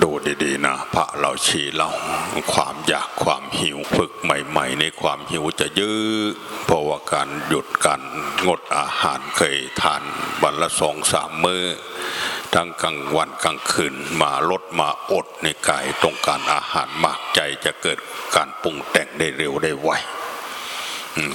ดูดีๆนะพระเราชี้เราความอยากความหิวฝึกใหม่ๆ ในความหิวจะยื้อเพราะว่าการหยุดการงดอาหารเคยทานวันละสองสามมื้อทั้งกลางวันกลางคืนมาลดมาอดในกายตรงการอาหารมากใจจะเกิดการปรุงแต่งได้เร็วได้ไว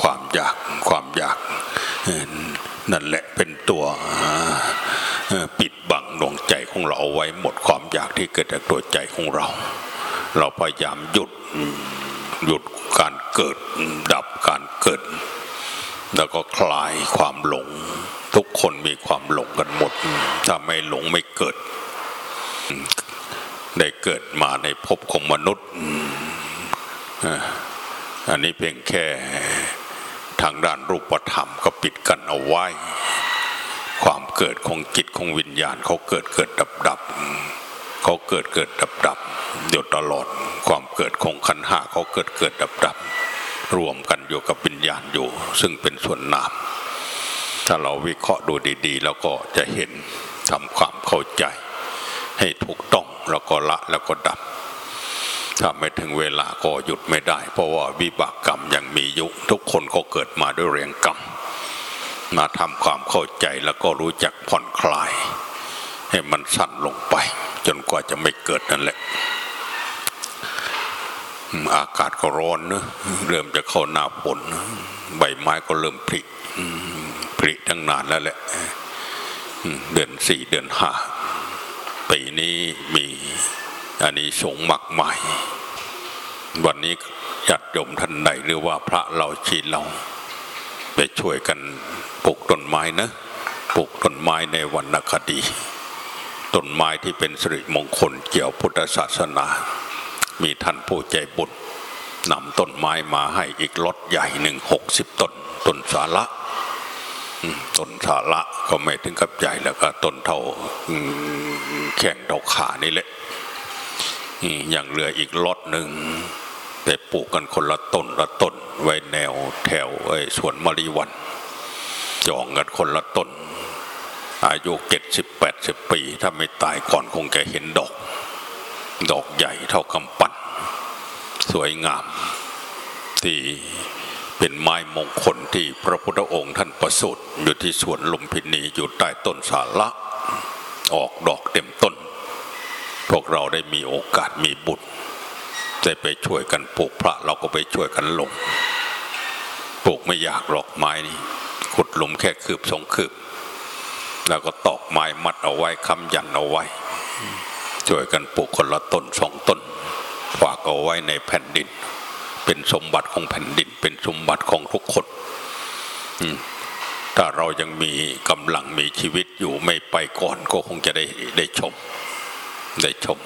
ความอยากความอยากนั่นแหละเป็นตัวปิด ของเราเอาไว้หมดความอยากที่เกิดจากตัวใจของเรา เราพยายามหยุดหยุดการเกิดดับการเกิด แล้วก็คลายความหลง ทุกคนมีความหลงกันหมด ถ้าไม่หลงไม่เกิด ได้เกิดมาในภพของมนุษย์อันนี้เพียงแค่ทางด้านรูปธรรมก็ปิดกันเอาไว้ เกิดของจิตของวิญญาณเขาเกิดเกิดดับดับเขาเกิดเกิดดับดับอยู่ตลอดความเกิดของขันห้าเขาเกิดเกิดดับดับรวมกันอยู่กับวิญญาณอยู่ ซึ่งเป็นส่วนนามถ้าเราวิเคราะห์ดูดีๆ แล้วก็จะเห็นทำความเข้าใจ ให้ถูกต้องแล้วก็ละแล้วก็ดับถ้าไม่ถึงเวลาก็หยุดไม่ได้ เพราะว่าวิบากกรรมยังมีอยู่ทุกคนก็เกิดมาด้วยเรียงกรรม มาทำความเข้าใจแล้วก็รู้จักผ่อนคลาย ให้มันสั้นลงไป จนกว่าจะไม่เกิดนั่นแหละ อากาศก็ร้อนเนอะเริ่มจะเข้าหน้าฝนใบไม้ก็เริ่มผลิผลิตั้งนานแล้วแหละเดือนสี่เดือนห้าปีนี้มีอันนี้สงมากมาย วันนี้จัดยมท่านใดหรือว่าพระเราชีเรา ไปช่วยกันปลูกต้นไม้นะปลูกต้นไม้ในวันนคดีต้นไม้ที่เป็นสิริมงคลเกี่ยวพุทธศาสนา มีท่านผู้ใจบุญนำต้นไม้มาให้อีกรถใหญ่หนึ่งหกสิบต้นต้นสาระต้นสาระก็ไม่ถึงกับใหญ่แล้วก็ต้นเท่าแข่งเท่าขานี่แหละอย่างเรืออีกล็อตหนึ่ง แต่ปลูกกันคนละต้นละต้น ไว้แนวแถวไอ้สวนมะริวัน จองกันคนละต้น อายุเจ็ดสิบแปดสิบปี ถ้าไม่ตายก่อนคงจะเห็นดอก ดอกใหญ่เท่ากำปั้นสวยงาม ที่เป็นไม้มงคลที่พระพุทธองค์ท่านประสูติอยู่ที่สวนลุมพินีอยู่ใต้ต้นสาระออกดอกเต็มต้น พวกเราได้มีโอกาสมีบุตร ได้ไปช่วยกันปลูกพระเราก็ไปช่วยกันลง ปลูกไม่อยากหรอกไม้นี่ขุดหลุมแค่คืบสองคืบ แล้วก็ตอกไม้มัดเอาไว้ค้ำยันเอาไว้ ช่วยกันปลูกคนละต้นสองต้นฝากเอาไว้ในแผ่นดิน เป็นสมบัติของแผ่นดิน เป็นสมบัติของทุกคนถ้าเรายังมีกำลังมีชีวิตอยู่ไม่ไปก่อนก็คงจะได้ได้ชม ได้ชม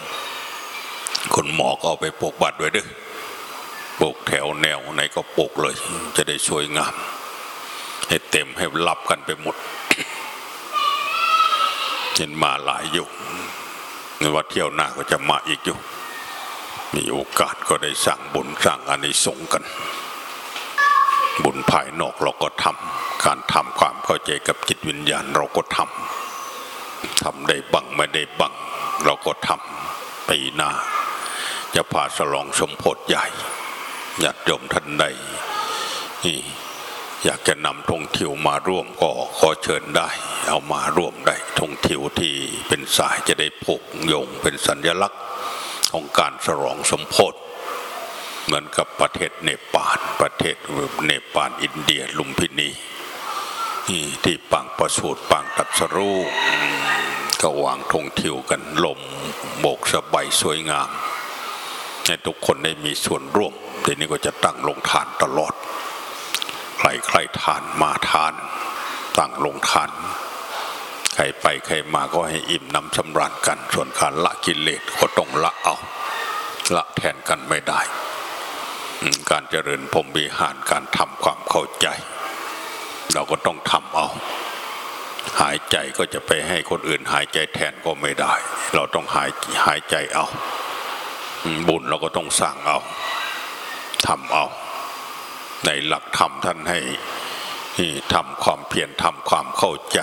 คนหมอก็เอาไปปลูกบัตรไว้ด้วยปลูกแถวแนวไหนก็ปลูกเลย จะได้สวยงาม ให้เต็มให้รับกันไปหมดเห็นมาหลายอยู่ในว่าเที่ยวหน้าก็จะมาอีกอยู่ มีโอกาสก็ได้สร้างบุญสร้างอานิสงส์กัน บุญภายนอกเราก็ทำการทำความเข้าใจกับจิตวิญญาณเราก็ทำทำได้บังไม่ได้บังเราก็ทำปีหน้า จะพาฉลองสมโพธิใหญ่ญาติโยมท่านใดอยากจะนำธงทิวมาร่วมก็ขอเชิญได้ เอามาร่วมได้ธงทิวที่เป็นสายจะได้ผูกโยงเป็นสัญลักษณ์ของการฉลองสมโพธิเหมือนกับประเทศเนปาลประเทศเนปาลอินเดียลุมพินีที่ปังประสูตรปังตัดสรู้ก็วางธงทิวกันลมโบกสบายสวยงาม ให้ทุกคนได้มีส่วนร่วมทีนี้ก็จะตั้งลงทานตลอด ใครใครทานมาทาน ตั้งลงทาน ใครไปใครมาก็ให้อิ่มน้ำสำราญกัน ส่วนการละกิเลสก็ต้องละเอาละแทนกันไม่ได้ การเจริญพรมวิหารการทำความเข้าใจ เราก็ต้องทำเอาหายใจก็จะไปให้คนอื่นหายใจแทนก็ไม่ได้ เราต้องหายหายใจเอา บุญเราก็ต้องสร้างเอาทำเอา ในหลักธรรมท่านให้ทำความเพียรทำความเข้าใจ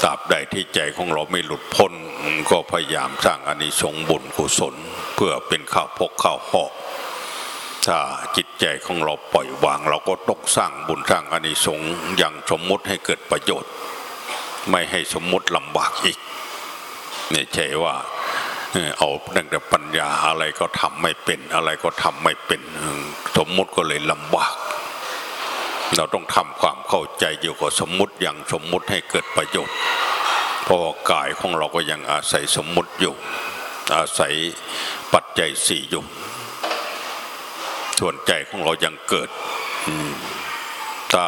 ตราบใดที่ใจของเราไม่หลุดพ้น ก็พยายามสร้างอานิสงส์บุญกุศล เพื่อเป็นข้าวพกข้าวหอกถ้าจิตใจของเราปล่อยวาง เราก็ต้องสร้างบุญสร้างอานิสงส์อย่างสมมุติให้เกิดประโยชน์ ไม่ให้สมมุติลำบากอีกเนี่ยใช่ว่า เอ่อเอาดังแต่ปัญญาอะไรก็ทำไม่เป็น อะไรก็ทำไม่เป็น สมมุติก็เลยลำบาก เราต้องทำความเข้าใจอยู่กับสมมุติอย่างสมมุติให้เกิดประโยชน์ เพราะากายของเราก็ยังอาศัยสมมุติอยู่ อาศัยปัจจัยสี่อยู่ส่วนใจของเรายังเกิดถ้า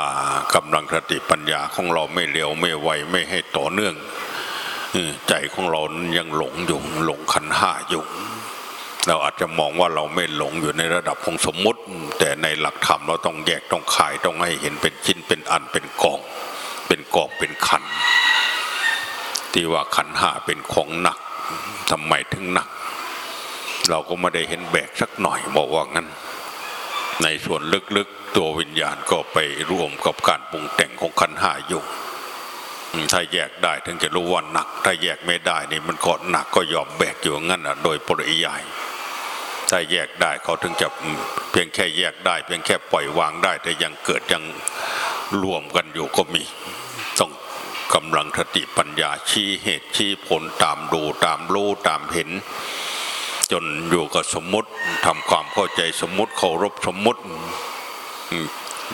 กำลังสติปัญญาของเราไม่เร็วไม่ไวไม่ให้ต่อเนื่อง ใจของเรานั้นยังหลงอยู่หลงขันห้าอยู่เราอาจจะมองว่าเราไม่หลงอยู่ในระดับของสมมุติ แต่ในหลักธรรมเราต้องแยกต้องขายต้องให้เห็นเป็นชิ้นเป็นอันเป็นกอง เป็นกองเป็นขันที่ว่าขันห้าเป็นของหนักทำไมถึงหนัก เราก็ไม่ได้เห็นแบกสักหน่อยบอกว่างั้น ในส่วนลึกๆตัววิญญาณก็ไปร่วมกับการปรุงแต่งของขันห้าอยู่ ถ้าแยกได้ถึงจะรู้ว่าหนัก ถ้าแยกไม่ได้นี่มันก็หนักก็ยอมแบกอยู่งั้นอะโดยปริยายถ้าแยกได้เขาถึงจะเพียงแค่แยกได้ เพียงแค่ปล่อยวางได้ แต่ยังเกิดยังรวมกันอยู่ก็มี ต้องกำลังสติปัญญาชี้เหตุชี้ผลตามดูตามรู้ตามเห็น จนอยู่กับสมมติทำความเข้าใจสมมติเคารพสมมติอืม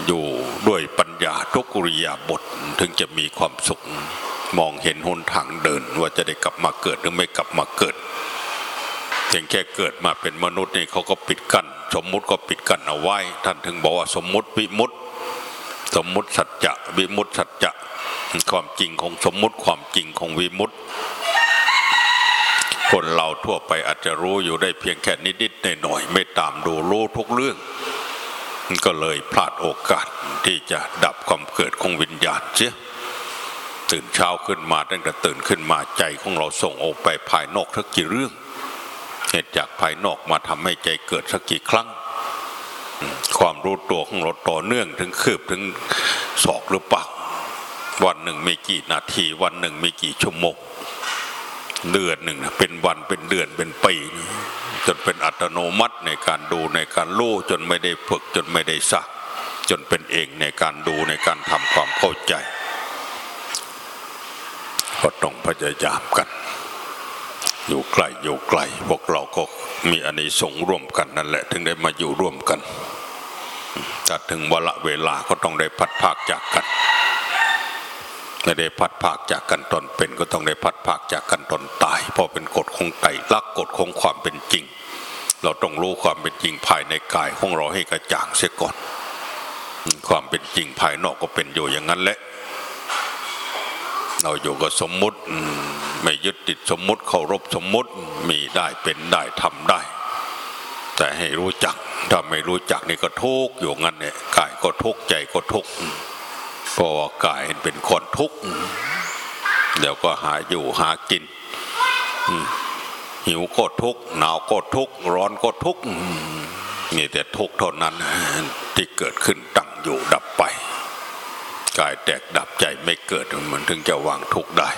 อยู่ด้วยปัญ ญาทุกกิริยาบทถึงจะมีความสุข มองเห็นหนทางเดินว่าจะได้กลับมาเกิดหรือไม่กลับมาเกิดเพียงแค่เกิดมาเป็นมนุษย์นี่เขาก็ปิดกั้นสมมุติก็ปิดกั้นเอาไว้ ท่านถึงบอกว่าสมมุติวิมุตติสมมุติสัจจะวิมุตติสัจจะความจริงของสมมุติความจริงของวิมุตติคนเราทั่วไปอาจจะรู้อยู่ได้เพียงแค่นิดๆหน่อยๆไม่ตามดูรู้ทุกเรื่อง ก็เลยพลาดโอกาสที่จะดับความเกิดของวิญญาณเสียตื่นเช้าขึ้นมาตั้งแต่ตื่นขึ้นมาใจของเราส่งออกไปภายนอกสักกี่เรื่อง เหตุจากภายนอกมาทำให้ใจเกิดสักกี่ครั้ง ความรู้ตัวของเราต่อเนื่องถึงคืบถึงศอกหรือเปล่าวันหนึ่งมีกี่นาที วันหนึ่งมีกี่ชั่วโมงเดือนหนึ่งเป็นวันเป็นเดือนเป็นปีนะ จนเป็นอัตโนมัติในการดูในการรู้จนไม่ได้ฝึกจนไม่ได้สัก จนเป็นเองในการดูในการทำความเข้าใจก็ต้องพยายามกัน อยู่ไกล้อยู่ไกลพวกเราก็มีอานิสงส์ร่วมกันนั่นแหละ ถึงได้มาอยู่ร่วมกันถ้าถึงวละเวลาก็ต้องได้พัดภาคจากกัน ไม่ได้พัดภาคจากกันตอนเป็นก็ต้องได้พัดภาคจากกันตอนตายเพราะเป็นกฎของไตรลักษณ์กฎของความเป็นจริง เราต้องรู้ความเป็นจริงภายในกายของเราให้กระจ่างเสียก่อน ความเป็นจริงภายนอกก็เป็นอยู่อย่างนั้นแหละเราอยู่กับสมมุติไม่ยึดติดสมมุติเคารพสมมุติมีได้เป็นได้ทำได้ แต่ให้รู้จักถ้าไม่รู้จักนี่ก็ทุกข์อยู่งั้นเนี่ยกายก็ทุกข์ใจก็ทุกข์ เพราะว่ากายเป็นคนทุกข์เดี๋ยวก็หาอยู่หากินหิวก็ทุกข์หนาวก็ทุกข์ร้อนก็ทุกข์มีแต่ทุกข์เท่านั้นที่เกิดขึ้นตั้งอยู่ดับไปกายแตกดับใจไม่เกิดมันถึงจะวางทุกข์ได้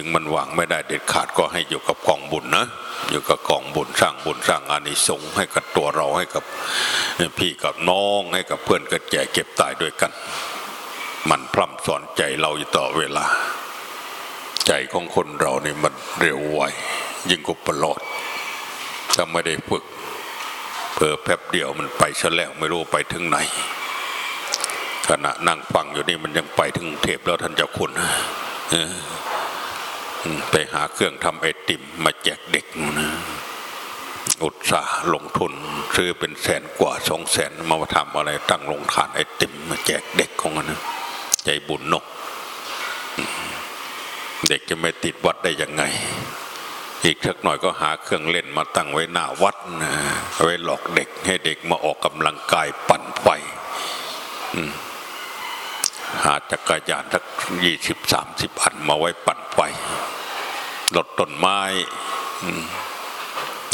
ถึงมันวางไม่ได้เด็ดขาดก็ให้อยู่กับกองบุญนะ อยู่กับกองบุญสร้างบุญสร้างอานิสงส์ให้กับตัวเราให้กับพี่กับน้องให้กับเพื่อนกับแก่เก็บตายด้วยกัน มันพร่ำสอนใจเราอยู่ต่อเวลา ใจของคนเรานี่มันเร็วไวยิ่งกว่าประหลอดถ้าไม่ได้ฝึกเพอแป๊บเดียวมันไปซะแล้วไม่รู้ไปถึงไหนขณะนั่งฟังอยู่นี่มันยังไปถึงเทพแล้วท่านเจ้าคุณเออ ไปหาเครื่องทำไอติมมาแจกเด็กนะอุตสาห์ลงทุนซื้อเป็นแสนกว่าสองแสนมาทำอะไรตั้งโรงทานไอติมมาแจกเด็กของมันนะใจบุญนก เด็กจะไม่ติดวัดได้ยังไง อีกสักหน่อยก็หาเครื่องเล่นมาตั้งไว้หน้าวัดนะไว้หลอกเด็กให้เด็กมาออกกำลังกายปั่นไฟหาจักรยานสักยี่สิบสามสิบอันมาไว้ป ไฟลดต้นไม้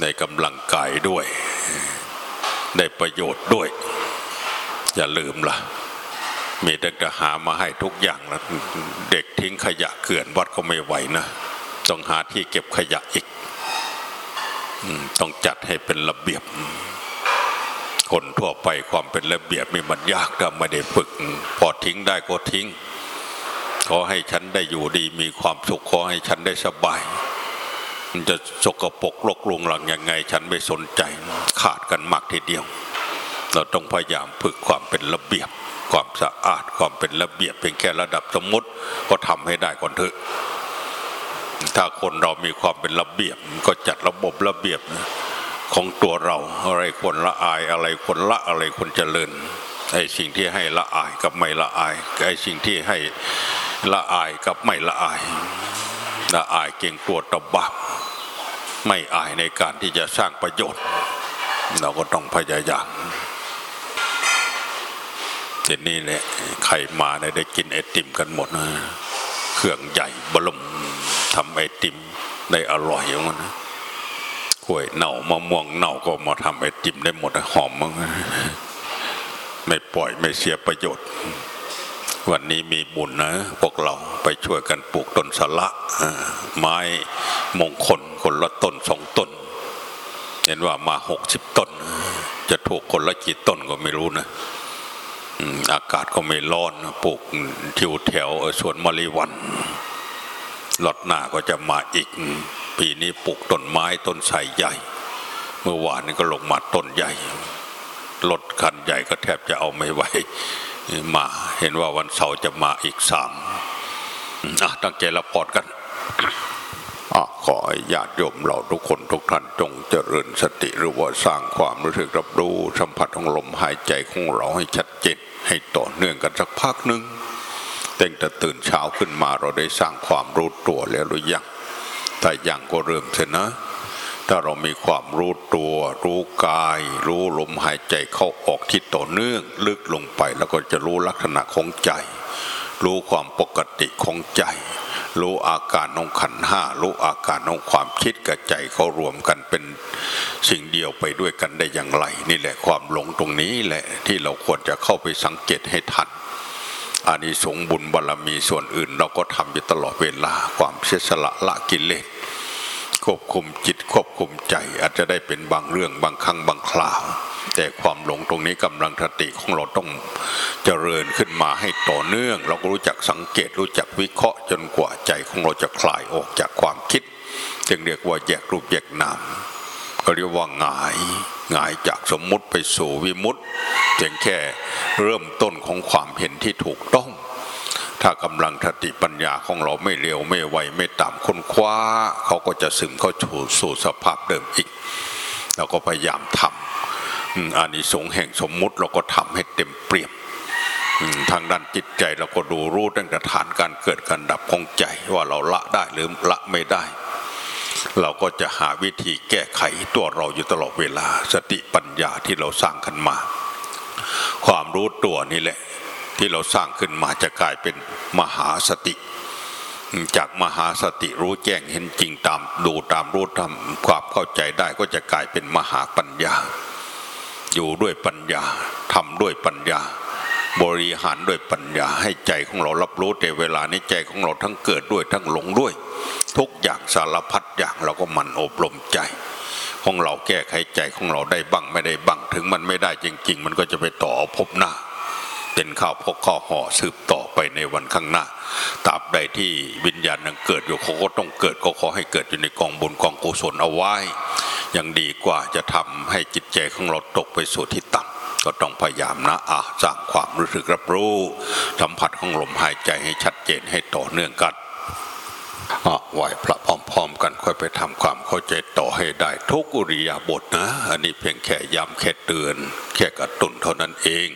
ได้กำลังกายด้วย ได้ประโยชน์ด้วย อย่าลืมล่ะ มีแต่จะหามาให้ทุกอย่างแล้วเด็กทิ้งขยะเกลื่อนวัดก็ไม่ไหวนะต้องหาที่เก็บขยะอีกต้องจัดให้เป็นระเบียบ คนทั่วไปความเป็นระเบียบนี่มันยากถ้าไม่ได้ฝึก พอทิ้งได้ก็ทิ้ง ขอให้ฉันได้อยู่ดีมีความสุขขอให้ฉันได้สบาย มันจะสกปรกลกลุงหลังยังไง ฉันไม่สนใจขาดกันมากทีเดียว เราต้องพยายามฝึกความเป็นระเบียบ ความสะอาดความเป็นระเบียบเป็นแค่ระดับสมมติก็ทำให้ได้ก่อนเถอะถ้าคนเรามีความเป็นระเบียบก็จัดระบบระเบียบของตัวเราอะไรควรละอายอะไรควรละอะไรควรเจริญไอ้สิ่งที่ให้ละอายกับไม่ละอายไอ้สิ่งที่ให้ ละอายกับไม่ละอาย ละอายเก่งกลัวตบาปไม่อายในการที่จะสร้างประโยชน์ เราก็ต้องพยายามทีนี้เนี่ยใครมาเนี่ยได้กินไอติมกันหมดนะเครื่องใหญ่บลมทำไอติมได้อร่อยอย่างนั้นนะกล้วยเน่ามะม่วงเน่าก็มาทำไอติมได้หมดหอมมั้งไม่ปล่อยไม่เสียประโยชน์ วันนี้มีบุญนะ พวกเราไปช่วยกันปลูกต้นสละไม้มงคลคนละต้นสองต้น เห็นว่ามาหกสิบต้น จะถูกคนละกี่ต้นก็ไม่รู้นะอากาศก็ไม่ร้อนปลูกทิวแถวสวนมะลิวันลอดหน้าก็จะมาอีก ปีนี้ปลูกต้นไม้ต้นไทรใหญ่ เมื่อวานนี้ก็ลงมาต้นใหญ่รถคันใหญ่ก็แทบจะเอาไม่ไหว มาเห็นว่าวันเสาร์จะมาอีกสามตั้งใจรับพรกันอขอให้ญาติโยมเราทุกคนทุกท่านจงเจริญสติหรือว่าสร้างความรู้สึกรับรู้สัมผัสของลมหายใจของเราให้ชัดเจนให้ต่อเนื่องกันสักพักหนึ่งตั้งแต่ตื่นเช้าขึ้นมาเราได้สร้างความรู้ตัวแล้วหรือยังถ้ายังก็เริ่มเถอะนะ ถ้าเรามีความรู้ตัว รู้กาย รู้ลมหายใจเข้าออกที่ต่อเนื่องลึกลงไปแล้วก็จะรู้ลักษณะของใจ รู้ความปกติของใจ รู้อาการของขันห้ารู้อาการของความคิดกับใจเขารวมกันเป็นสิ่งเดียวไปด้วยกันได้อย่างไร นี่แหละความหลงตรงนี้แหละที่เราควรจะเข้าไปสังเกตให้ทันอานิสงส์บุญบารรมีส่วนอื่น เราก็ทำอยู่ตลอดเวลาความเสียสละละกิเลส ควบคุมจิตควบคุมใจ อาจจะได้เป็นบางเรื่องบางครั้งบางคราว แต่ความหลงตรงนี้กำลังสติของเราต้องเจริญขึ้นมาให้ต่อเนื่อง เราก็รู้จักสังเกตรู้จักวิเคราะห์จนกว่าใจของเราจะคลายออกจากความคิด จึงเรียกว่าแยกรูปแยกนามก็เรียกว่าหงายหงายจากสมมุติไปสู่วิมุตติเพียงแค่เริ่มต้นของความเห็นที่ถูกต้อง ถ้ากำลังสติปัญญาของเราไม่เร็วไม่ไวไม่ตามค้นคว้า เขาก็จะซึมเข้าสู่สภาพเดิมอีกเราก็พยายามทำอืมอานิสงส์แห่งสมมุติเราก็ทำให้เต็มเปี่ยมอืมทางด้านจิตใจเราก็ดูรู้ตั้งแต่ฐานการเกิดการดับของใจว่าเราละได้หรือละไม่ได้ เราก็จะหาวิธีแก้ไขตัวเราอยู่ตลอดเวลาสติปัญญาที่เราสร้างขึ้นมา ความรู้ตัวนี่แหละ ที่เราสร้างขึ้นมาจะกลายเป็นมหาสติ จากมหาสติรู้แจ้งเห็นจริงตามดูตามรู้ทำความเข้าใจได้ก็จะกลายเป็นมหาปัญญา อยู่ด้วยปัญญาทำด้วยปัญญา บริหารด้วยปัญญาให้ใจของเรารับรู้แต่เวลานี้ใจของเราทั้งเกิดด้วยทั้งหลงด้วย ทุกอย่างสารพัดอย่างเราก็หมันอบรมใจของเราแก้ไขใจของเราได้บ้างไม่ได้บ้างถึงมันไม่ได้จริง ๆ มันก็จะไปต่อพบหน้า เป็นข้าวพกข้าวห่อสืบต่อไปในวันข้างหน้าตราบใดที่วิญญาณยังเกิดอยู่เขาก็ต้องเกิดก็ขอให้เกิดอยู่ในกองบุญกองกุศลเอาไว้ยังดีกว่าจะทำให้จิตใจของเราตกไปสู่ที่ต่ำก็ต้องพยายามนะอะสร้างความรู้สึกรับรู้สัมผัสของลมหายใจให้ชัดเจนให้ต่อเนื่องกันอะไหวพระพร้อมๆกันค่อยไปทำความเข้าใจต่อให้ได้ทุกอุริยาบทนะ อันนี้เพียงแค่ย้ำแค่เตือน แค่กระตุ้นเท่านั้นเอง